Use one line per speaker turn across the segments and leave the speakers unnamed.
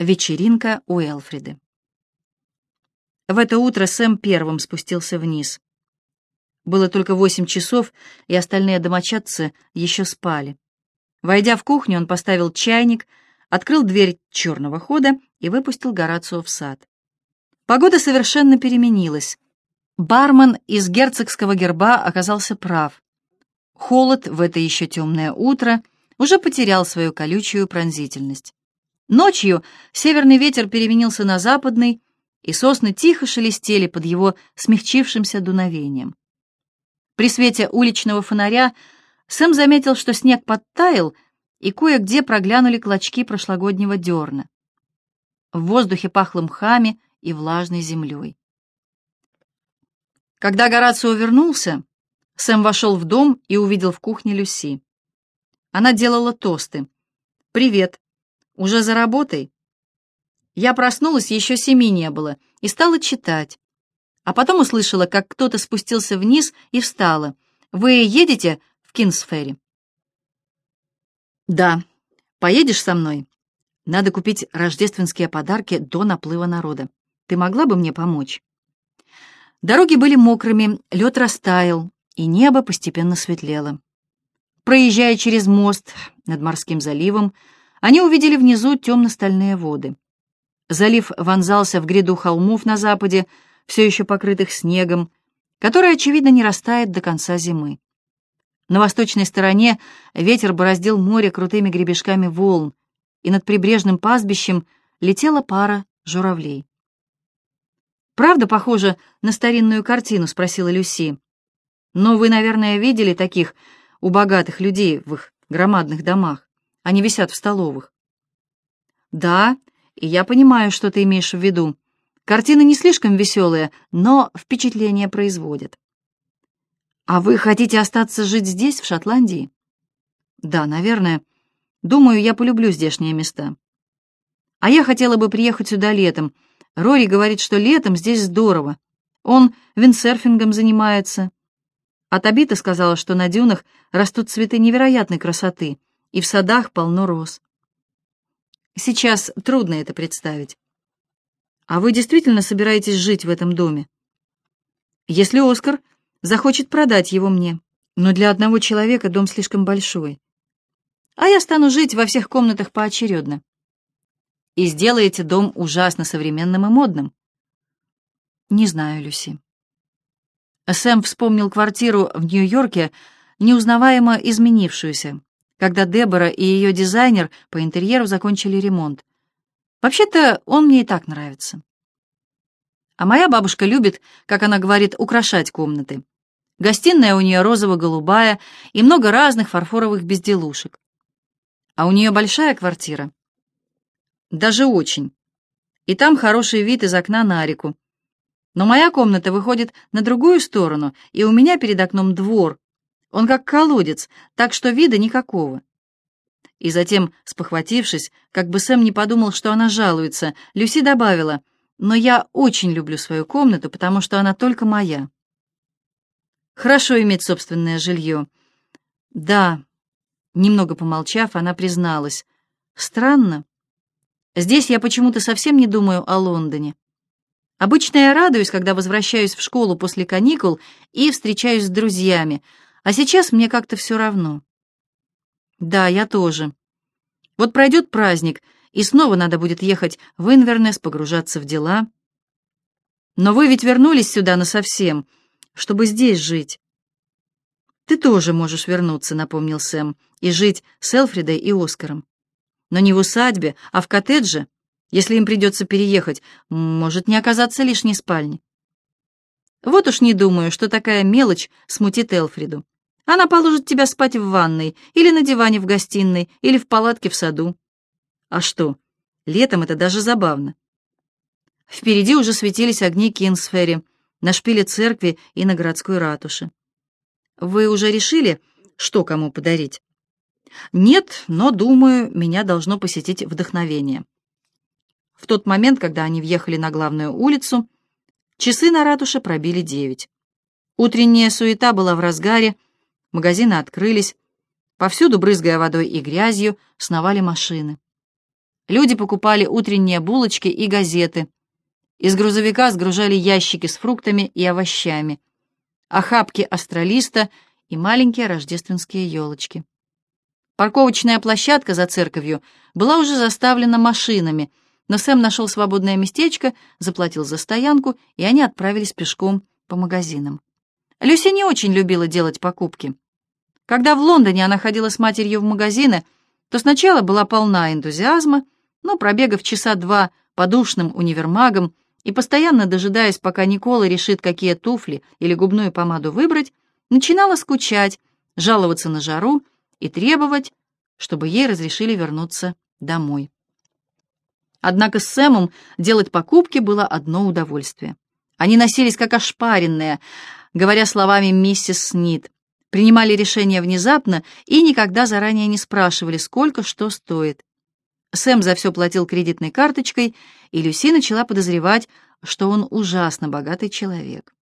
Вечеринка у Элфриды. В это утро Сэм первым спустился вниз. Было только восемь часов, и остальные домочадцы еще спали. Войдя в кухню, он поставил чайник, открыл дверь черного хода и выпустил Горацио в сад. Погода совершенно переменилась. Бармен из герцогского герба оказался прав. Холод в это еще темное утро уже потерял свою колючую пронзительность. Ночью северный ветер переменился на западный, и сосны тихо шелестели под его смягчившимся дуновением. При свете уличного фонаря Сэм заметил, что снег подтаял, и кое-где проглянули клочки прошлогоднего дерна. В воздухе пахло мхами и влажной землей. Когда Горацио вернулся, Сэм вошел в дом и увидел в кухне Люси. Она делала тосты. «Привет», уже за работой? Я проснулась, еще семи не было, и стала читать. А потом услышала, как кто-то спустился вниз и встала. Вы едете в Кинсферри? Да. Поедешь со мной? Надо купить рождественские подарки до наплыва народа. Ты могла бы мне помочь? Дороги были мокрыми, лед растаял, и небо постепенно светлело. Проезжая через мост над морским заливом, они увидели внизу темно-стальные воды. Залив вонзался в гряду холмов на западе, все еще покрытых снегом, который, очевидно, не растает до конца зимы. На восточной стороне ветер бороздил море крутыми гребешками волн, и над прибрежным пастбищем летела пара журавлей. «Правда похоже на старинную картину?» — спросила Люси. «Но вы, наверное, видели таких у богатых людей в их громадных домах. Они висят в столовых. Да, и я понимаю, что ты имеешь в виду. Картины не слишком веселые, но впечатление производят. А вы хотите остаться жить здесь, в Шотландии? Да, наверное. Думаю, я полюблю здешние места. А я хотела бы приехать сюда летом. Рори говорит, что летом здесь здорово. Он виндсерфингом занимается. А Табита сказала, что на дюнах растут цветы невероятной красоты — и в садах полно роз. Сейчас трудно это представить. А вы действительно собираетесь жить в этом доме? Если Оскар захочет продать его мне, но для одного человека дом слишком большой. А я стану жить во всех комнатах поочередно. И сделаете дом ужасно современным и модным. Не знаю, Люси. Сэм вспомнил квартиру в Нью-Йорке, неузнаваемо изменившуюся, когда Дебора и ее дизайнер по интерьеру закончили ремонт. Вообще-то он мне и так нравится. А моя бабушка любит, как она говорит, украшать комнаты. Гостиная у нее розово-голубая и много разных фарфоровых безделушек. А у нее большая квартира. Даже очень. И там хороший вид из окна на реку. Но моя комната выходит на другую сторону, и у меня перед окном двор, он как колодец, так что вида никакого. И затем, спохватившись, как бы Сэм не подумал, что она жалуется, Люси добавила, «Но я очень люблю свою комнату, потому что она только моя». Хорошо иметь собственное жилье. Да, немного помолчав, она призналась. Странно. Здесь я почему-то совсем не думаю о Лондоне. Обычно я радуюсь, когда возвращаюсь в школу после каникул и встречаюсь с друзьями, а сейчас мне как-то все равно. Да, я тоже. Вот пройдет праздник, и снова надо будет ехать в Инвернес, погружаться в дела. Но вы ведь вернулись сюда насовсем, чтобы здесь жить. Ты тоже можешь вернуться, напомнил Сэм, и жить с Элфридой и Оскаром. Но не в усадьбе, а в коттедже, если им придется переехать, может не оказаться лишней спальни. Вот уж не думаю, что такая мелочь смутит Элфриду. Она положит тебя спать в ванной, или на диване в гостиной, или в палатке в саду. А что, летом это даже забавно. Впереди уже светились огни Кинсферри, на шпиле церкви и на городской ратуше. Вы уже решили, что кому подарить? Нет, но, думаю, меня должно посетить вдохновение. В тот момент, когда они въехали на главную улицу, Часы на ратуше пробили девять. Утренняя суета была в разгаре, магазины открылись, повсюду, брызгая водой и грязью, сновали машины. Люди покупали утренние булочки и газеты. Из грузовика сгружали ящики с фруктами и овощами, охапки астролиста и маленькие рождественские елочки. Парковочная площадка за церковью была уже заставлена машинами, но Сэм нашел свободное местечко, заплатил за стоянку, и они отправились пешком по магазинам. Люси не очень любила делать покупки. Когда в Лондоне она ходила с матерью в магазины, то сначала была полна энтузиазма, но, пробегав часа два по душным универмагам и постоянно дожидаясь, пока Никола решит, какие туфли или губную помаду выбрать, начинала скучать, жаловаться на жару и требовать, чтобы ей разрешили вернуться домой. Однако с Сэмом делать покупки было одно удовольствие. Они носились как ошпаренные, говоря словами миссис Снит, принимали решения внезапно и никогда заранее не спрашивали, сколько что стоит. Сэм за все платил кредитной карточкой, и Люси начала подозревать, что он ужасно богатый человек.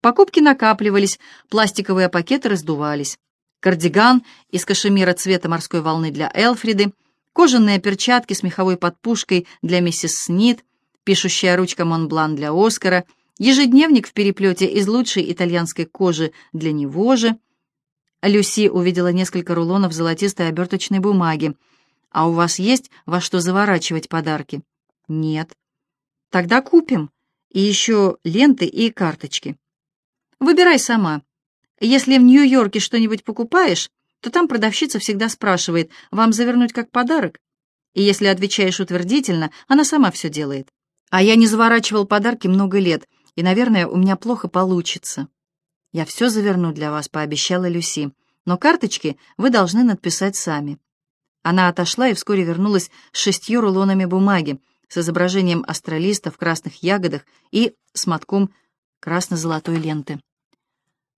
Покупки накапливались, пластиковые пакеты раздувались. Кардиган из кашемира цвета морской волны для Элфриды, кожаные перчатки с меховой подпушкой для миссис Снит, пишущая ручка Монблан для Оскара, ежедневник в переплете из лучшей итальянской кожи для него же. Люси увидела несколько рулонов золотистой оберточной бумаги. «А у вас есть во что заворачивать подарки?» «Нет». «Тогда купим. И еще ленты и карточки». Выбирай сама. Если в Нью-Йорке что-нибудь покупаешь, то там продавщица всегда спрашивает, вам завернуть как подарок? И если отвечаешь утвердительно, она сама все делает. А я не заворачивал подарки много лет, и, наверное, у меня плохо получится. Я все заверну для вас, пообещала Люси, но карточки вы должны надписать сами. Она отошла и вскоре вернулась с шестью рулонами бумаги с изображением астролиста в красных ягодах и с мотком красно-золотой ленты.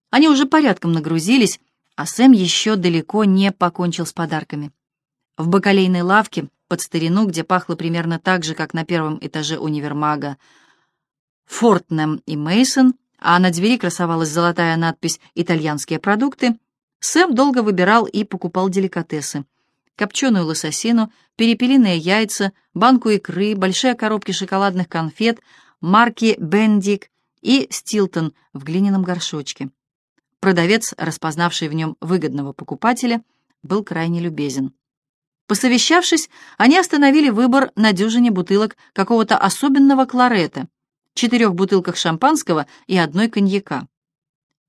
Они уже порядком нагрузились, а Сэм еще далеко не покончил с подарками. В бакалейной лавке под старину, где пахло примерно так же, как на первом этаже универмага, Фортнем и Мейсон, а на двери красовалась золотая надпись «Итальянские продукты», Сэм долго выбирал и покупал деликатесы. Копченую лососину, перепелиные яйца, банку икры, большие коробки шоколадных конфет, марки «Бендик» и «Стилтон» в глиняном горшочке. Продавец, распознавший в нем выгодного покупателя, был крайне любезен. Посовещавшись, они остановили выбор на дюжине бутылок какого-то особенного кларета, четырех бутылках шампанского и одной коньяка.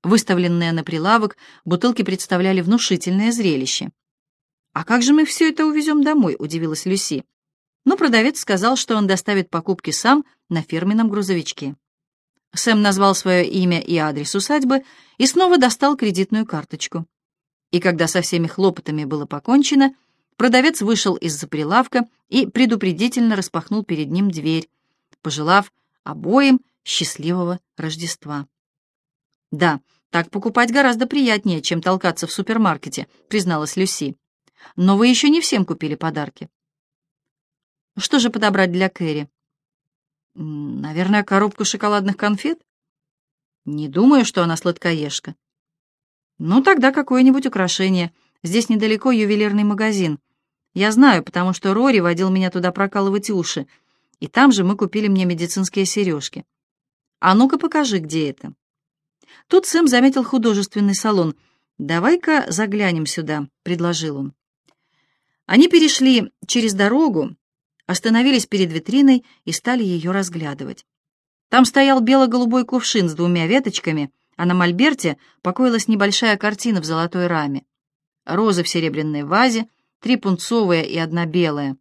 Выставленные на прилавок, бутылки представляли внушительное зрелище. «А как же мы все это увезем домой?» — удивилась Люси. Но продавец сказал, что он доставит покупки сам на фирменном грузовичке. Сэм назвал свое имя и адрес усадьбы и снова достал кредитную карточку. И когда со всеми хлопотами было покончено, продавец вышел из-за прилавка и предупредительно распахнул перед ним дверь, пожелав обоим счастливого Рождества. «Да, так покупать гораздо приятнее, чем толкаться в супермаркете», призналась Люси. «Но вы еще не всем купили подарки». «Что же подобрать для Кэрри?» Наверное, коробку шоколадных конфет? Не думаю, что она сладкоежка. Ну, тогда какое-нибудь украшение. Здесь недалеко ювелирный магазин. Я знаю, потому что Рори водил меня туда прокалывать уши, и там же мы купили мне медицинские сережки. А ну-ка покажи, где это. Тут Сэм заметил художественный салон. «Давай-ка заглянем сюда», — предложил он. Они перешли через дорогу остановились перед витриной и стали ее разглядывать. Там стоял бело-голубой кувшин с двумя веточками, а на мольберте покоилась небольшая картина в золотой раме. Розы в серебряной вазе, три пунцовые и одна белая.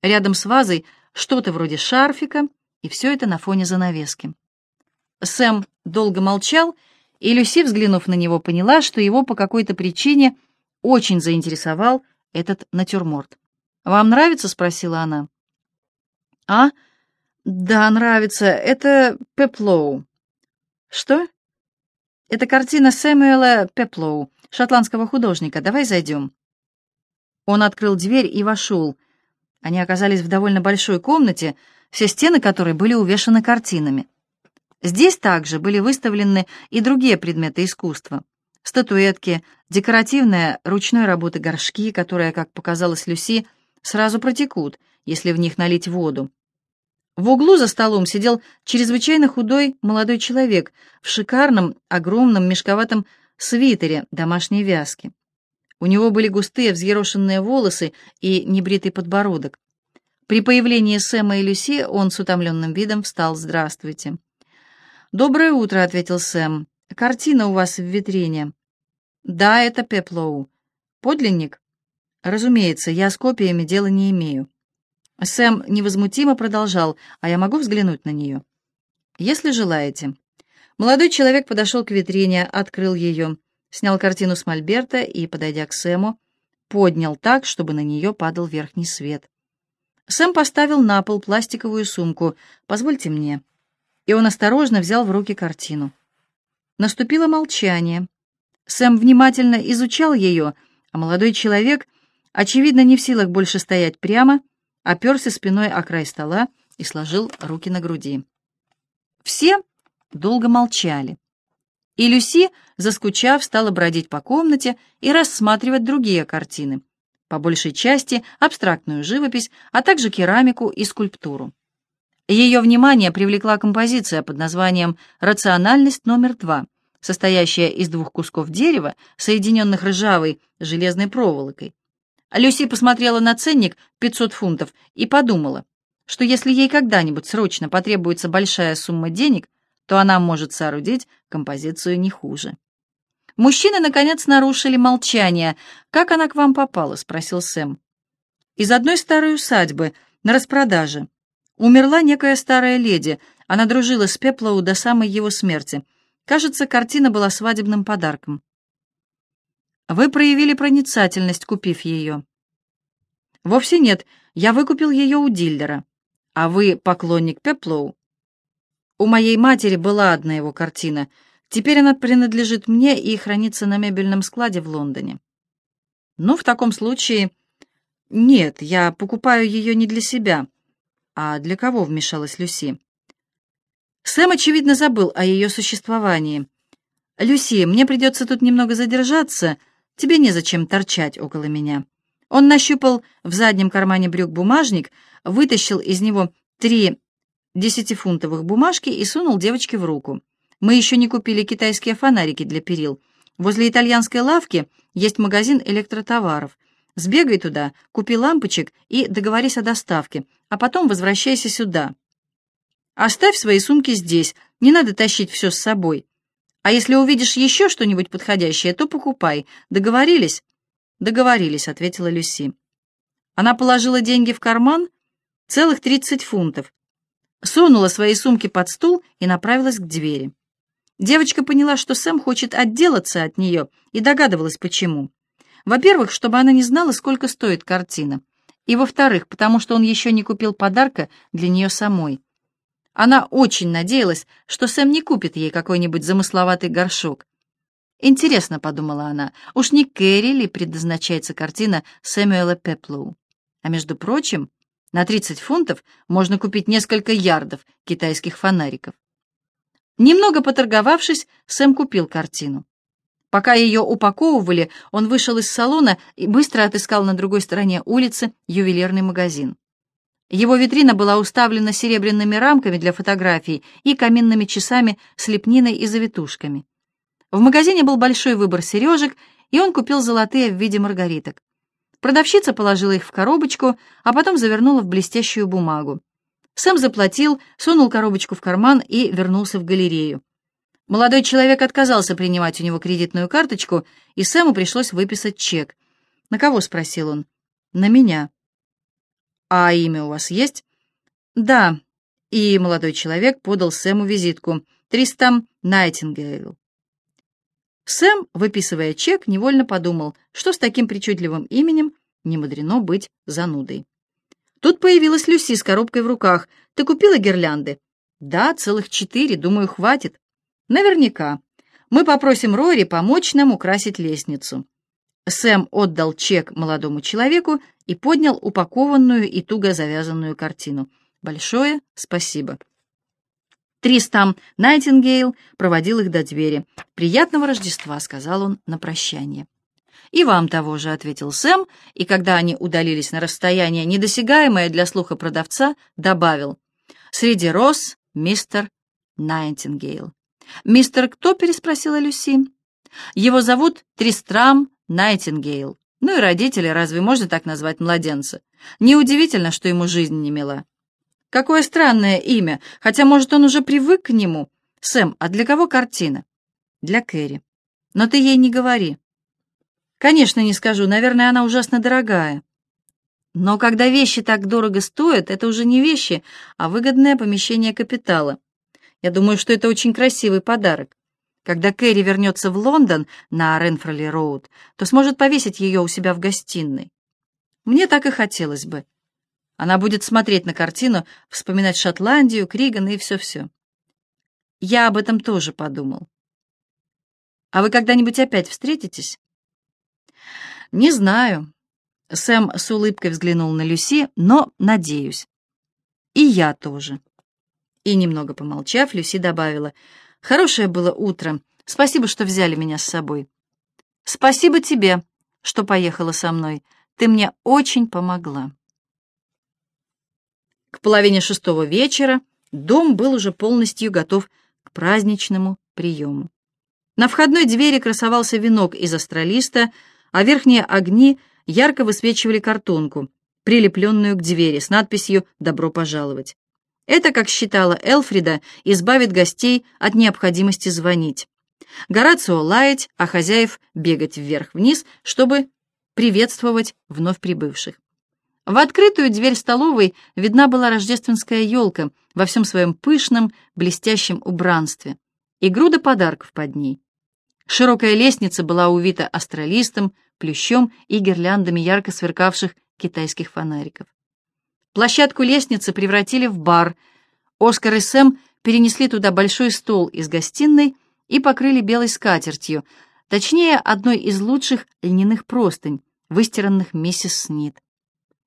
Рядом с вазой что-то вроде шарфика, и все это на фоне занавески. Сэм долго молчал, и Люси, взглянув на него, поняла, что его по какой-то причине очень заинтересовал этот натюрморт. «Вам нравится?» — спросила она. «А? Да, нравится. Это Пеплоу». «Что?» «Это картина Сэмюэла Пеплоу, шотландского художника. Давай зайдем». Он открыл дверь и вошел. Они оказались в довольно большой комнате, все стены которой были увешаны картинами. Здесь также были выставлены и другие предметы искусства. Статуэтки, декоративные ручной работы горшки, которые, как показалось Люси, сразу протекут, если в них налить воду. В углу за столом сидел чрезвычайно худой молодой человек в шикарном, огромном, мешковатом свитере домашней вязки. У него были густые взъерошенные волосы и небритый подбородок. При появлении Сэма и Люси он с утомленным видом встал «Здравствуйте». «Доброе утро», — ответил Сэм. «Картина у вас в витрине». «Да, это Пеплоу. Подлинник?» «Разумеется, я с копиями дела не имею». Сэм невозмутимо продолжал, а я могу взглянуть на нее? Если желаете. Молодой человек подошел к витрине, открыл ее, снял картину с мольберта и, подойдя к Сэму, поднял так, чтобы на нее падал верхний свет. Сэм поставил на пол пластиковую сумку. «Позвольте мне». И он осторожно взял в руки картину. Наступило молчание. Сэм внимательно изучал ее, а молодой человек, очевидно, не в силах больше стоять прямо, оперся спиной о край стола и сложил руки на груди. Все долго молчали. И Люси, заскучав, стала бродить по комнате и рассматривать другие картины, по большей части абстрактную живопись, а также керамику и скульптуру. Ее внимание привлекла композиция под названием «Рациональность номер два», состоящая из двух кусков дерева, соединенных ржавой железной проволокой, Люси посмотрела на ценник 500 фунтов и подумала, что если ей когда-нибудь срочно потребуется большая сумма денег, то она может соорудить композицию не хуже. Мужчины, наконец, нарушили молчание. «Как она к вам попала?» — спросил Сэм. «Из одной старой усадьбы, на распродаже. Умерла некая старая леди. Она дружила с Пеплоу до самой его смерти. Кажется, картина была свадебным подарком. Вы проявили проницательность, купив ее. Вовсе нет, я выкупил ее у дилера. А вы поклонник Пеплоу? У моей матери была одна его картина. Теперь она принадлежит мне и хранится на мебельном складе в Лондоне. Ну, в таком случае... Нет, я покупаю ее не для себя. А для кого вмешалась Люси? Сэм, очевидно, забыл о ее существовании. «Люси, мне придется тут немного задержаться. Тебе незачем торчать около меня». Он нащупал в заднем кармане брюк бумажник, вытащил из него три десятифунтовых бумажки и сунул девочке в руку. «Мы еще не купили китайские фонарики для перил. Возле итальянской лавки есть магазин электротоваров. Сбегай туда, купи лампочек и договорись о доставке, а потом возвращайся сюда. Оставь свои сумки здесь, не надо тащить все с собой. А если увидишь еще что-нибудь подходящее, то покупай. Договорились?» «Договорились», — ответила Люси. Она положила деньги в карман, целых тридцать фунтов, сунула свои сумки под стул и направилась к двери. Девочка поняла, что Сэм хочет отделаться от нее, и догадывалась, почему. Во-первых, чтобы она не знала, сколько стоит картина, и, во-вторых, потому что он еще не купил подарка для нее самой. Она очень надеялась, что Сэм не купит ей какой-нибудь замысловатый горшок. «Интересно», — подумала она, — «уж не Кэрри ли предназначается картина Сэмюэла Пеплоу? А между прочим, на 30 фунтов можно купить несколько ярдов китайских фонариков». Немного поторговавшись, Сэм купил картину. Пока ее упаковывали, он вышел из салона и быстро отыскал на другой стороне улицы ювелирный магазин. Его витрина была уставлена серебряными рамками для фотографий и каминными часами с лепниной и завитушками. В магазине был большой выбор сережек, и он купил золотые в виде маргариток. Продавщица положила их в коробочку, а потом завернула в блестящую бумагу. Сэм заплатил, сунул коробочку в карман и вернулся в галерею. Молодой человек отказался принимать у него кредитную карточку, и Сэму пришлось выписать чек. «На кого?» — спросил он. «На меня». «А имя у вас есть?» «Да». И молодой человек подал Сэму визитку. «Тристам Найтингейл». Сэм, выписывая чек, невольно подумал, что с таким причудливым именем не мудрено быть занудой. Тут появилась Люси с коробкой в руках. «Ты купила гирлянды?» «Да, целых четыре, думаю, хватит». «Наверняка. Мы попросим Рори помочь нам украсить лестницу». Сэм отдал чек молодому человеку и поднял упакованную и туго завязанную картину. «Большое спасибо». Тристам Найтингейл проводил их до двери. «Приятного Рождества», — сказал он на прощание. «И вам того же», — ответил Сэм, и когда они удалились на расстояние, недосягаемое для слуха продавца, добавил «Среди роз мистер Найтингейл». «Мистер кто?» — переспросила Люси. «Его зовут Тристрам Найтингейл. Ну и родители, разве можно так назвать младенца? Неудивительно, что ему жизнь не мила». «Какое странное имя, хотя, может, он уже привык к нему. Сэм, а для кого картина?» «Для Кэрри. Но ты ей не говори». «Конечно, не скажу. Наверное, она ужасно дорогая». Но когда вещи так дорого стоят, это уже не вещи, а выгодное помещение капитала. Я думаю, что это очень красивый подарок. Когда Кэрри вернется в Лондон на Ренфроли-Роуд, то сможет повесить ее у себя в гостиной. Мне так и хотелось бы. Она будет смотреть на картину, вспоминать Шотландию, Криган и все-все. Я об этом тоже подумал. А вы когда-нибудь опять встретитесь? Не знаю. Сэм с улыбкой взглянул на Люси, но надеюсь. И я тоже. И, немного помолчав, Люси добавила, «Хорошее было утро. Спасибо, что взяли меня с собой». «Спасибо тебе, что поехала со мной. Ты мне очень помогла». К половине шестого вечера дом был уже полностью готов к праздничному приему. На входной двери красовался венок из астролиста, а верхние огни ярко высвечивали картонку, прилепленную к двери с надписью «Добро пожаловать». Это, как считала Элфрида, избавит гостей от необходимости звонить. Горацио лаять, а хозяев бегать вверх-вниз, чтобы приветствовать вновь прибывших. В открытую дверь столовой видна была рождественская елка во всем своем пышном, блестящем убранстве и груда подарков под ней. Широкая лестница была увита астролистом, плющом и гирляндами ярко сверкавших китайских фонариков. Площадку лестницы превратили в бар. Оскар и Сэм перенесли туда большой стол из гостиной и покрыли белой скатертью, точнее, одной из лучших льняных простынь, выстиранных миссис Снит.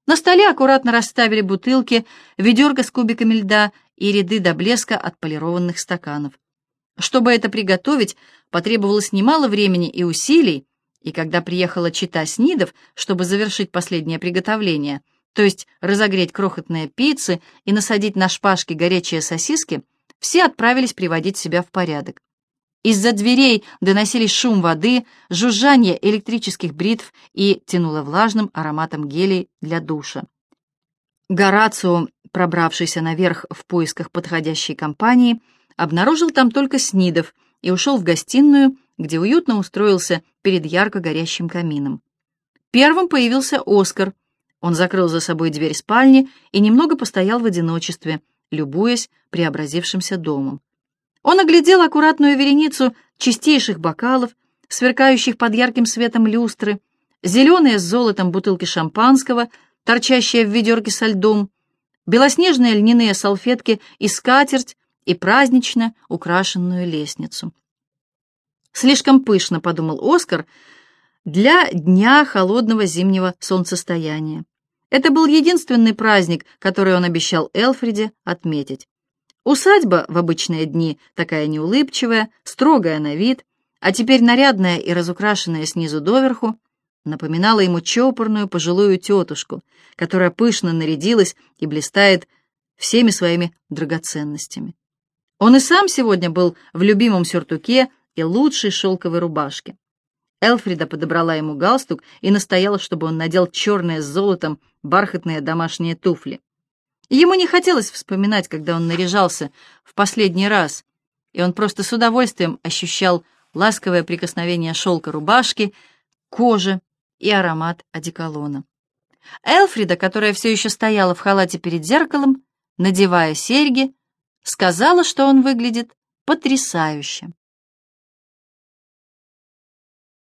На столе аккуратно расставили бутылки, ведерко с кубиками льда и ряды до блеска отполированных стаканов. Чтобы это приготовить, потребовалось немало времени и усилий, и когда приехала чита Снидов, чтобы завершить последнее приготовление, то есть разогреть крохотные пиццы и насадить на шпажки горячие сосиски, все отправились приводить себя в порядок. Из-за дверей доносились шум воды, жужжание электрических бритв и тянуло влажным ароматом гелей для душа. Горацио, пробравшийся наверх в поисках подходящей компании, обнаружил там только Снидов и ушел в гостиную, где уютно устроился перед ярко горящим камином. Первым появился Оскар, он закрыл за собой дверь спальни и немного постоял в одиночестве, любуясь преобразившимся домом. Он оглядел аккуратную вереницу чистейших бокалов, сверкающих под ярким светом люстры, зеленые с золотом бутылки шампанского, торчащие в ведерке со льдом, белоснежные льняные салфетки и скатерть, и празднично украшенную лестницу. «Слишком пышно», — подумал Оскар, — «для дня холодного зимнего солнцестояния. Это был единственный праздник, который он обещал Элфриде отметить. Усадьба в обычные дни такая неулыбчивая, строгая на вид, а теперь нарядная и разукрашенная снизу доверху, напоминала ему чопорную пожилую тетушку, которая пышно нарядилась и блистает всеми своими драгоценностями. Он и сам сегодня был в любимом сюртуке и лучшей шелковой рубашке. Элфрида подобрала ему галстук и настояла, чтобы он надел черные с золотом бархатные домашние туфли. Ему не хотелось вспоминать, когда он наряжался в последний раз, и он просто с удовольствием ощущал ласковое прикосновение шелка рубашки, кожи и аромат одеколона. Элфрида, которая все еще стояла в халате перед зеркалом, надевая серьги, сказала, что он выглядит потрясающе.